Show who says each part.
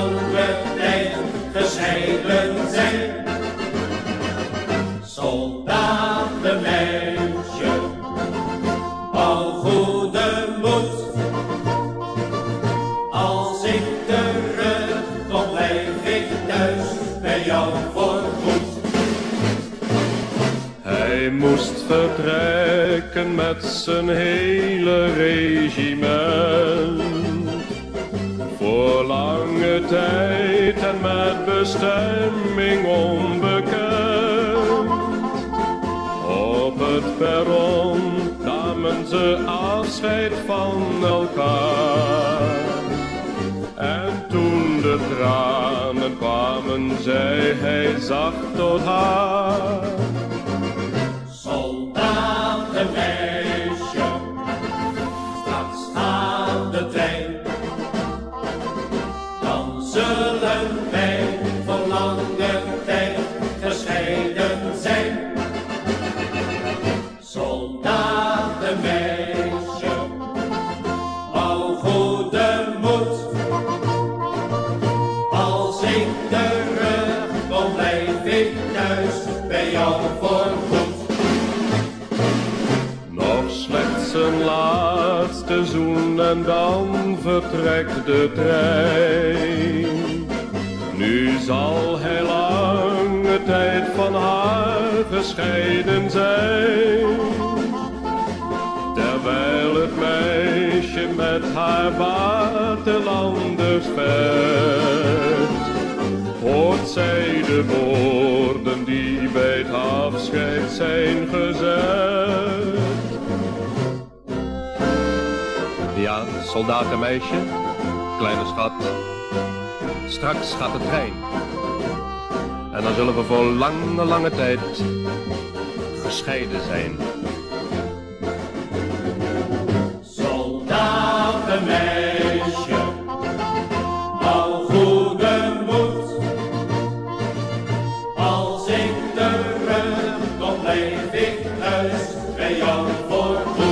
Speaker 1: lange tijd gescheiden zijn. Soldatenmeisje, al goede moed. Als ik terugkom, blijf ik thuis bij jou voor goed. Hij moest vertrekken met zijn hele regiment tijd en met bestemming onbekend. Op het perron namen ze afscheid van elkaar. En toen de tranen kwamen, zei hij zacht tot haar.
Speaker 2: Ik thuis bij jou voorgoed.
Speaker 1: Nog slechts een laatste zoen en dan vertrekt de trein. Nu zal hij lange tijd van haar gescheiden zijn. Terwijl het meisje met haar waterlanders vecht, zij de woorden die bij het afscheid zijn gezegd. Ja, soldatenmeisje, kleine schat, straks gaat de trein. En dan zullen we voor lange, lange tijd gescheiden zijn. Ik huis bij jou voor